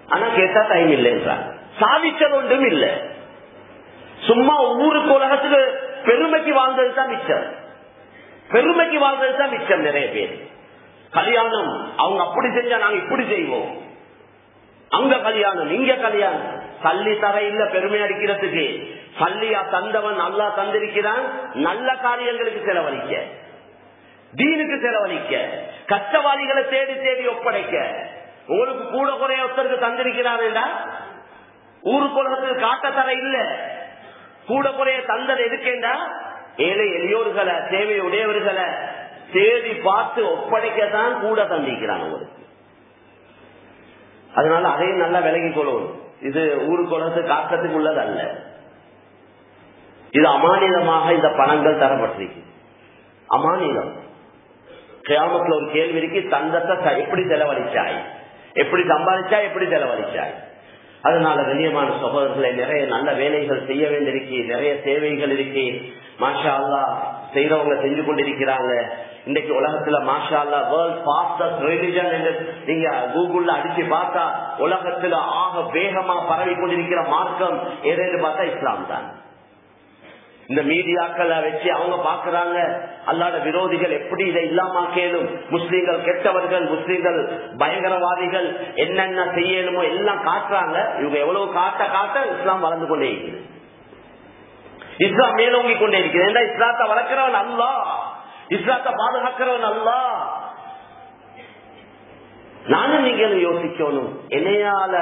ஆனா கேட்டா டைம் இல்லைன்றாங்க சாதிச்சது ஒன்றும் இல்லை. சும்மா ஊருக்கு உலகத்துக்கு பெருமைக்கு வாழ்ந்தது தான் மிச்சம். பெருமைக்கு வாழ்ந்தது தான் மிச்சம் நிறைய பேர். கல்யாணம் அவங்க அப்படி செஞ்சா நாங்க இப்படி செய்வோம். அங்க கல்யாணம் இங்க கல்யாணம். சல்லி தர இல்ல பெருமை அடிக்கிறதுக்கு. சல்லியா தந்தவன் நல்லா தந்திருக்கிறான் நல்ல காரியங்களுக்கு செலவழிக்க. தீனுக்கு செலவழிக்க கஷ்டவாதிகளை தேடி தேடி ஒப்படைக்க. உங்களுக்கு கூட குறைய ஒருத்தருக்கு தந்திருக்கிறான் ஊருக்கு உலகத்துக்கு காட்ட தர இல்ல. கூட குறைய தந்தது எதுக்கேண்டா ஏழை எளியோர்களை தேவை உடையவர்களை தேடி பார்த்து ஒப்படைக்கத்தான் கூட தந்திக்கிறாங்க உங்களுக்கு அதனால அதையும் நல்லா விலகி கொள்ளணும் இது ஊருக்கு உலகத்துக்கு காக்கத்துக்கு உள்ளது அல்ல இது அமானிதமாக இந்த பணங்கள் தரப்பட்டிருக்கு. அமானிதம். கிராமத்துல ஒரு கேள்வி இருக்கு தந்தத்தை எப்படி செலவழிச்சாய் எப்படி சம்பாதிச்சா எப்படி செலவழிச்சாய் அதனால கண்ணியமான சகோதரர்களை நிறைய நல்ல வேலைகள் செய்ய வேண்டியிருக்கு நிறைய சேவைகள் இருக்கு மாஷா அல்லா செய்யறவங்க செஞ்சு கொண்டிருக்கிறாங்க இன்னைக்கு உலகத்துல மாஷா அல்லா வேர்ல்ட் பாஸ்டஸ்ட் ரிலிஜன் என்று நீங்க கூகுள்ல அடிச்சு பார்த்தா உலகத்துல ஆக வேகமா பரவி கொண்டிருக்கிற மார்க்கம் எதுன்னு பார்த்தா இஸ்லாம் தான் இந்த மீடியாக்களை வச்சு அவங்க பாக்குறாங்க அல்லாத விரோதிகள் எப்படி இதை இல்லாம கேளும் முஸ்லீம்கள் கெட்டவர்கள் முஸ்லீம்கள் பயங்கரவாதிகள் என்னென்ன செய்யணுமோ எல்லாம் காட்டுறாங்க. இவங்க எவ்வளவு காட்ட காட்ட இஸ்லாம் வளர்ந்து கொண்டே இருக்குது. இஸ்லாம் மேலோங்கி கொண்டே இருக்குது. ஏன்னா இஸ்லாத்தை வளர்க்கிறவன் அல்லா? இஸ்லாத்தை பாதுகாக்கிறவன் அல்லா? நானும் நீங்களும் யோசிக்கணும். என்னையால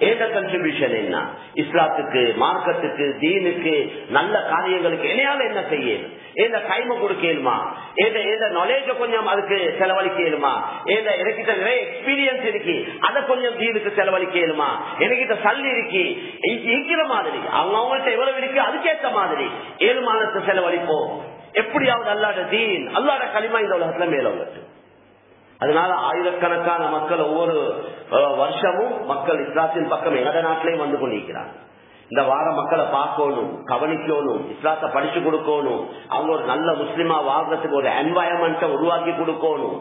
எந்த கன்ட்ரிபியூஷன் என்ன? இஸ்லாத்துக்கு மார்க்கத்துக்கு தீனுக்கு நல்ல காரியங்களுக்கு என்னையால என்ன செய்யும் ஏத டைம் கொடுக்கலுமா ஏத ஏத நாலேஜ கொஞ்சம் அதுக்கு செலவழிக்கலுமா ஏத எனக்கிட்ட நிறைய எக்ஸ்பீரியன்ஸ் இருக்கு. அதை கொஞ்சம் தீனுக்கு செலவழிக்கலுமா எனக்கிட்ட சல்லி இருக்கு. இருக்கிற மாதிரி. அவங்க அவங்கள்ட்ட எவ்வளவு இருக்கு? அதுக்கேற்ற மாதிரி. ஏழுமானத்தை செலவழிப்போம். எப்படியாவது அல்லாட தீன் அல்லாட களிமா இந்த உலகத்துல மேலவங்க அதனால ஆயிரக்கணக்கான மக்கள் ஒவ்வொரு வருஷமும் மக்கள் இஸ்லாத்தின் பக்கம் எங்கட நாட்டிலையும் வந்து கொண்டிருக்கிறாங்க இந்த வார மக்களை பார்க்கணும் கவனிக்கணும் இஸ்லாத்தை படிச்சு கொடுக்கணும். அவங்க ஒரு நல்ல முஸ்லீமா வாழ்றதுக்கு ஒரு என்வாயன்மெண்ட்டை உருவாக்கி கொடுக்கணும்.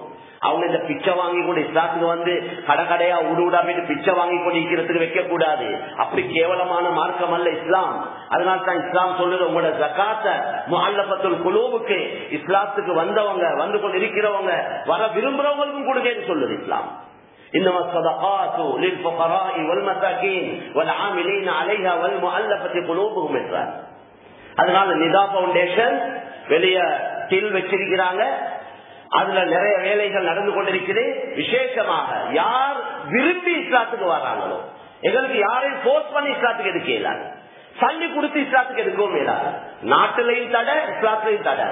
அவங்க இந்த பிச்சை வாங்கி கொண்டு இஸ்லாத்துக்கு வந்து கடை கடையா உடுவிடா போயிட்டு பிச்சை வாங்கி கொண்டு இருக்கிறதுக்கு வைக்க கூடாது அப்படி கேவலமான மார்க்கம் அல்ல இஸ்லாம். அதனால தான் இஸ்லாம் சொல்லுது உங்களோட ஜக்காத்த முல்லபத்துல் குழுவுக்கு இஸ்லாத்துக்கு வந்தவங்க வந்து கொண்டு இருக்கிறவங்க வர விரும்புறவங்களுக்கும் கொடுக்கன்னு சொல்லுது இஸ்லாம். إنما الصدقات للفقراء والمساكين والعاملين عليها والمؤلفة قلوبهم என்றார் அதனால நிதா பவுண்டேஷன் வெளிய டில் வச்சிருக்கிறாங்க அதுல நிறைய வேலைகள் நடந்து கொண்டிருக்குது விசேஷமாக யார் விரும்பி இஸ்லாத்துக்கு வர்றாங்களோ எங்களுக்கு யாரையும் போர்ஸ் பண்ணி இஸ்லாத்துக்கு எடுக்க இயலாது சல்லி கொடுத்து இஸ்லாத்துக்கு எடுக்கவும் இயலாது நாட்டிலையும் தடை இஸ்லாத்திலையும் தடை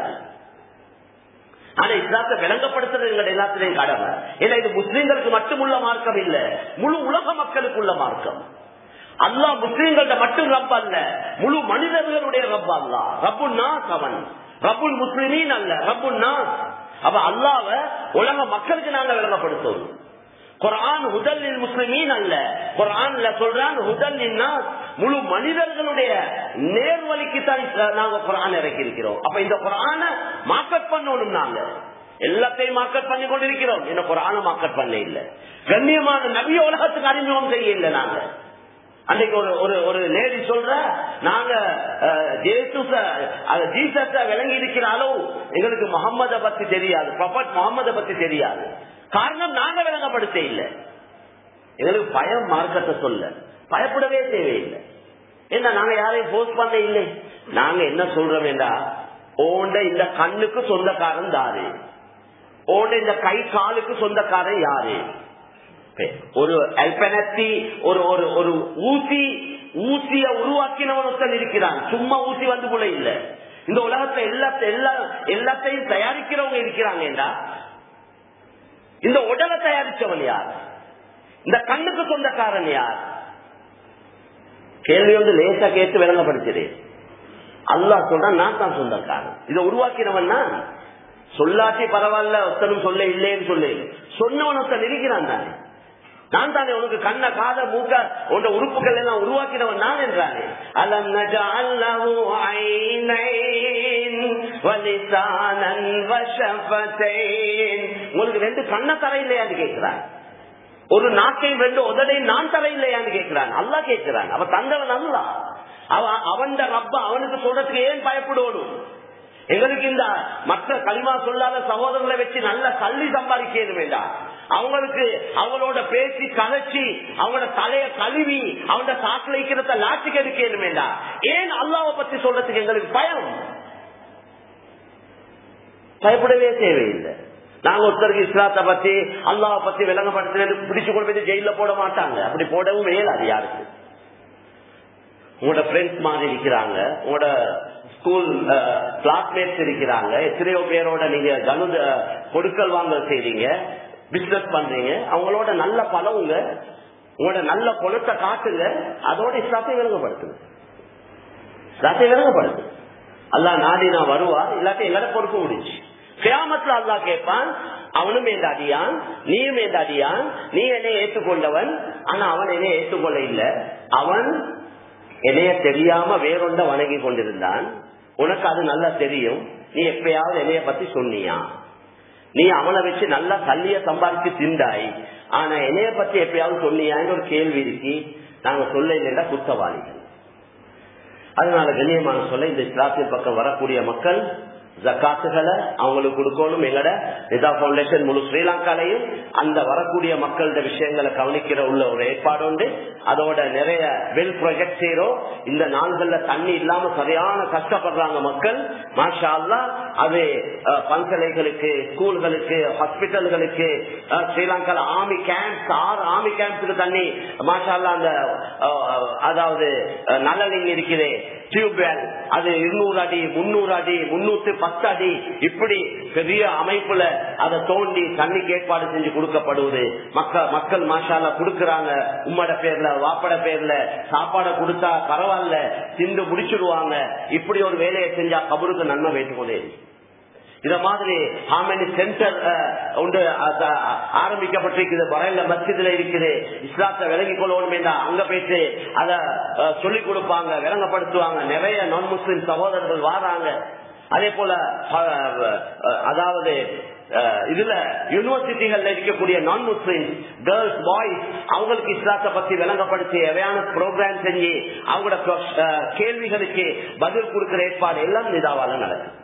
ஆனா இஸ்லாத்தை விளங்கப்படுத்துறது எங்க எல்லாத்திலையும் கடமை. ஏன்னா இது முஸ்லீம்களுக்கு மட்டுமுள்ள மார்க்கம் இல்ல. முழு உலக மக்களுக்கு உள்ள மார்க்கம். அல்லா முஸ்லீம்கள்ட்ட மட்டும் ரப்ப அல்ல. முழு மனிதர்களுடைய ரப்ப அல்லா. ரப்பு நாஸ் அவன். ரப்புல் அல்ல. ரப்பு நாஸ். அப்ப அல்லாவ உலக மக்களுக்கு நாங்க விளங்கப்படுத்தோம் குரான் ஹுதல்லில் முஸ்லிமின் அல்ல. குரான்ல சொல்றான் ஹுதல்லின் முழு மனிதர்களுடைய நேர்வழிக்கு தான் நாங்க குரான் இறக்கி இருக்கிறோம் அப்ப இந்த குரான மார்க்கெட் பண்ணணும் நாங்க. எல்லாத்தையும் மார்க்கெட் பண்ணி கொண்டிருக்கிறோம். இந்த குரான மார்க்கெட் பண்ண இல்ல. கண்ணியமான நபிய உலகத்துக்கு அறிமுகம் செய்ய இல்லை நாங்க. அன்னைக்கு ஒரு ஒரு ஒரு லேடி சொல்ற நாங்க ஜீசஸ விளங்கி இருக்கிற அளவு எங்களுக்கு முகம்மத பத்தி தெரியாது. ப்ரொபட் முகம்மத பத்தி தெரியாது. காரணம் நாங்க விளங்கப்படுத்த இல்லை. எங்களுக்கு பயம் மார்க்கத்தை சொல்ல. பயப்படவே தேவையில்லை. என்ன நாங்க யாரையும் போஸ்ட் பண்ண இல்லை. நாங்க என்ன சொல்றோம் என்றா ஓண்ட இந்த கண்ணுக்கு சொந்தக்காரன் தாரு ஓண்ட இந்த கை காலுக்கு சொந்தக்காரன் யாரு? ஒரு அல்பனத்தி ஒரு ஒரு ஒரு ஊசி ஊசிய உருவாக்கினவன் ஒருத்தன் இருக்கிறான். சும்மா ஊசி வந்து கூட இல்ல. இந்த உலகத்தை எல்லா எல்லாத்தையும் தயாரிக்கிறவங்க இருக்கிறாங்கடா இந்த உடலை தயாரிச்சவன் யார்? இந்த கண்ணுக்கு சொந்தக்காரன் யார்? கேள்வி வந்து லேசா கேட்டு விளங்கப்படுத்துறேன் அல்லா சொல்றான் நான் தான் சொந்தக்காரன். இதை உருவாக்கினவன் நான். சொல்லாட்டி பரவாயில்ல ஒத்தனும் சொல்ல இல்லைன்னு சொல்லு. சொன்னவன் ஒருத்தன் இருக்கிறான் தானே. நான் தானே உனக்கு கண்ண காத மூக்க உன்னோட உறுப்புகள் எல்லாம் உருவாக்கினவன் நான் என்றானே. அலம் நஜஅல்லஹு ஐனைன். வலிசானன் உங்களுக்கு ரெண்டு கண்ண தர இல்லையான்னு கேட்கிறான் ஒரு நாக்கை ரெண்டு உதடை நான் தர இல்லையான்னு கேட்கிறான். அல்லா கேட்கிறான். அவன் தந்தவன் அல்ல. அவன் அவன் ரப்ப அவனுக்கு சொல்றதுக்கு ஏன் பயப்படுவோம் எங்களுக்கு இந்த மற்ற களிமா சொல்லாத சகோதரர்களை வச்சு நல்ல தள்ளி சம்பாதிக்கணும் வேண்டாம் அவங்களுக்கு அவங்களோட பேசி கலைச்சி அவங்களோட தலைய கழுவி அவங்க சாக்கில் வைக்கிறத லாட்சிக்கு எடுக்கணும் வேண்டாம் ஏன் அல்லாவை பத்தி சொல்றதுக்கு எங்களுக்கு பயம்? பயப்படவே தேவையில்லை. நாங்க ஒருத்தருக்கு இஸ்லாத்தை பத்தி அல்லாவை பத்தி விளங்கப்படுத்த பிடிச்சு கொண்டு போய் ஜெயில போட மாட்டாங்க. அப்படி போடவும் மேலாது யாருக்கு? உங்களோட ஃப்ரெண்ட்ஸ் மாதிரி இருக்கிறாங்க. உங்களோட ஸ்கூல் கிளாஸ்மேட்ஸ் இருக்கிறாங்க. எத்தனையோ பேரோட நீங்க கனு கொடுக்கல் வாங்கல் செய்றீங்க பிசினஸ் பண்றீங்க. அவங்களோட நல்ல பழவுங்க உங்களோட நல்ல பொருத்தை காட்டுங்க. அதோட இஸ்லாத்தை விளங்கப்படுத்துங்க. இஸ்லாத்தை விளங்கப்படுத்து அல்லா நாடி நான் வருவா இல்லாட்டி எங்கட பொறுப்பு முடிச்சு கிராமத்துல அல்லா கேட்பான் அவனும் எந்த அடியான் நீயும் எந்த அடியான் நீ என்னை ஏற்றுக்கொண்டவன் ஆனா அவன் என்னை ஏற்றுக்கொள்ள இல்லை அவன் என்னைய தெரியாம வேறொண்ட வணங்கி கொண்டிருந்தான். உனக்கு அது நல்லா தெரியும். நீ எப்பயாவது என்னைய பத்தி சொன்னியா? நீ அவனை வச்சு நல்லா தள்ளிய சம்பாதிச்சு திண்டாய் ஆனா என்னைய பத்தி எப்பயாவது சொன்னியான்னு ஒரு கேள்வி இருக்கு. நாங்க சொல்ல இல்லைன்னா குத்தவாளிகள் அதனால கண்ணியமான சொல்ல இந்த இஸ்லாத்தின் பக்கம் வரக்கூடிய மக்கள் ஜக்காத்துகளை அவங்களுக்கு கொடுக்கணும். எங்கட நிதா பவுண்டேஷன் முழு ஸ்ரீலங்காலையும் அந்த வரக்கூடிய மக்களோட விஷயங்களை கவனிக்கிற உள்ள ஒரு ஏற்பாடு உண்டு. அதோட நிறைய வெல் ப்ரொஜெக்ட் செய்யறோம் இந்த நாள்கள்ல தண்ணி இல்லாம சரியான கஷ்டப்படுறாங்க மக்கள். மாஷா அல்லா அது பல்கலைகளுக்கு ஸ்கூல்களுக்கு ஹாஸ்பிட்டல்களுக்கு ஸ்ரீலங்கால ஆர்மி கேம்ப்ஸ் ஆறு ஆர்மி கேம்ப்ஸுக்கு தண்ணி மாஷா அல்லா அந்த அதாவது நலனிங் இருக்குது. டியூப்வெல் அது இருநூறு அடி முன்னூறு அடி முன்னூத்தி பத்து அடி இப்படி பெரிய அமைப்புல அதை தோண்டி தண்ணிக்கு ஏற்பாடு செஞ்சு கொடுக்கப்படுவது. மக்கள் மக்கள் மாஷால கொடுக்கறாங்க. உம்மட பேர்ல வாப்பட பேர்ல சாப்பாடை கொடுத்தா பரவாயில்ல திண்டு முடிச்சிடுவாங்க. இப்படி ஒரு வேலையை செஞ்சா கபருக்கு நன்மை வேண்டுகொண்டே இத மாதிரி ஹாமனி சென்டர் uh, உண்டு ஆரம்பிக்கப்பட்டிருக்குது. வரையில மஸ்ஜிதுல இருக்குது. இஸ்லாத்தை விலகி கொள்ளணும் அங்க போயிட்டு அதை சொல்லிக் கொடுப்பாங்க விளங்கப்படுத்துவாங்க. நிறைய நான் முஸ்லிம் சகோதரர்கள் வாராங்க. அதே போல அதாவது இதுல யூனிவர்சிட்டிகள்ல இருக்கக்கூடிய நான் முஸ்லிம் கேர்ள்ஸ் பாய்ஸ் அவங்களுக்கு இஸ்லாத்தை பத்தி விளங்கப்படுத்தி எவையான ப்ரோக்ராம் செஞ்சு அவங்களோட கேள்விகளுக்கு பதில் கொடுக்கிற ஏற்பாடு எல்லாம் இதாவால நடக்கும்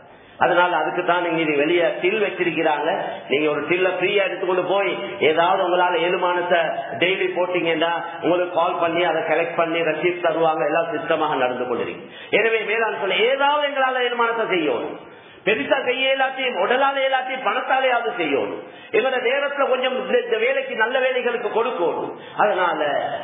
அதனால அதுக்கு தான் நீங்க இது வெளியே டில் வச்சிருக்கிறாங்க. நீங்க ஒரு டில்ல ஃப்ரீயா எடுத்துக்கொண்டு போய் ஏதாவது உங்களால ஏழுமானத்தை டெய்லி போட்டீங்கன்னா உங்களுக்கு கால் பண்ணி அதை கலெக்ட் பண்ணி ரசீப் தருவாங்க எல்லாம் சிஸ்டமாக நடந்து கொண்டிருக்கு. எனவே மேலாண் சொல்ல ஏதாவது எங்களால ஏழுமானத்தை செய்யணும். பெருசா செய்ய எல்லாத்தையும் உடலால எல்லாத்தையும் பணத்தாலேயாவது செய்யணும். எங்களோட நேரத்துல கொஞ்சம் இந்த வேலைக்கு நல்ல வேலைகளுக்கு கொடுக்கணும். அதனால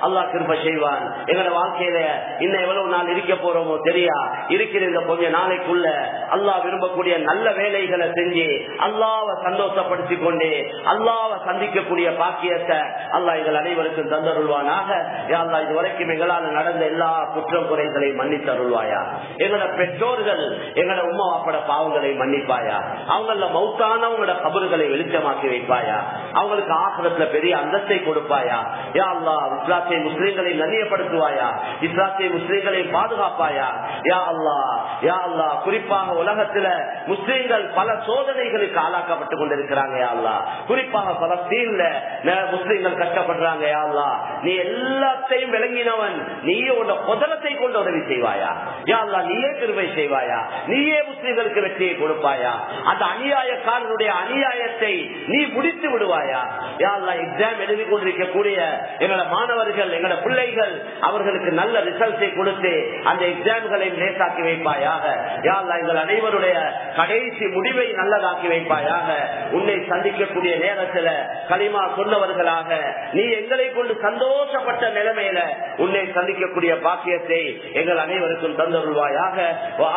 அல்லா கிருப்ப செய்வான். எங்களோட வாழ்க்கையில இன்னும் எவ்வளவு நாள் இருக்க போறோமோ தெரியா? இருக்கிற இந்த கொஞ்ச நாளைக்குள்ள அல்லாஹ் விரும்பக்கூடிய நல்ல வேலைகளை செஞ்சு அல்லாவை சந்தோஷப்படுத்தி கொண்டு அல்லாவை சந்திக்கக்கூடிய பாக்கியத்தை அல்லாஹ் எங்கள் அனைவருக்கும் தந்தருள்வானாக. அல்லா இது வரைக்கும் எங்களால் நடந்த எல்லா குற்றம் குறைகளையும் மன்னித்தருள்வாயா? எங்களோட பெற்றோர்கள் எங்களோட உமா பாவங்களை பாவங்களை மன்னிப்பாயா? அவங்கள மௌத்தானவங்களோட கபறுகளை வெளிச்சமாக்கி வைப்பாயா? அவங்களுக்கு ஆசிரத்துல பெரிய அந்தஸ்தை கொடுப்பாயா? யா அல்லா இஸ்லாத்திய முஸ்லீம்களை நன்னியப்படுத்துவாயா இஸ்லாத்திய முஸ்லீம்களை பாதுகாப்பாயா? யா அல்லா யா அல்லா குறிப்பாக உலகத்துல முஸ்லீம்கள் பல சோதனைகளுக்கு ஆளாக்கப்பட்டு கொண்டிருக்கிறாங்க யா அல்லா குறிப்பாக பலஸ்தீன்ல முஸ்லீம்கள் கஷ்டப்படுறாங்க யா அல்லா நீ எல்லாத்தையும் விளங்கினவன் நீயே உன்னோட புதலத்தை கொண்டு உதவி செய்வாயா? யா அல்லா நீயே கிருபை செய்வாயா? நீயே முஸ்லீம்களுக்கு வெற்றியை கொடுப்பாயா? அந்த அநியாயக்காரனுடைய அநியாயத்தை நீ முடித்து விடுவாயா? யாழ்லா எக்ஸாம் எழுதி கொண்டிருக்கக்கூடிய எங்களோட மாணவர்கள் எங்களோட பிள்ளைகள் அவர்களுக்கு நல்ல ரிசல்ட்டை கொடுத்து அந்த எக்ஸாம்களை லேசாக்கி வைப்பாயாக. யாழ்லா எங்கள் அனைவருடைய கடைசி முடிவை நல்லதாக்கி வைப்பாயாக. உன்னை சந்திக்கக்கூடிய நேரத்துல களிமா சொன்னவர்களாக நீ எங்களை கொண்டு சந்தோஷப்பட்ட நிலைமையில உன்னை சந்திக்கக்கூடிய பாக்கியத்தை எங்கள் அனைவருக்கும் தந்தருள்வாயாக.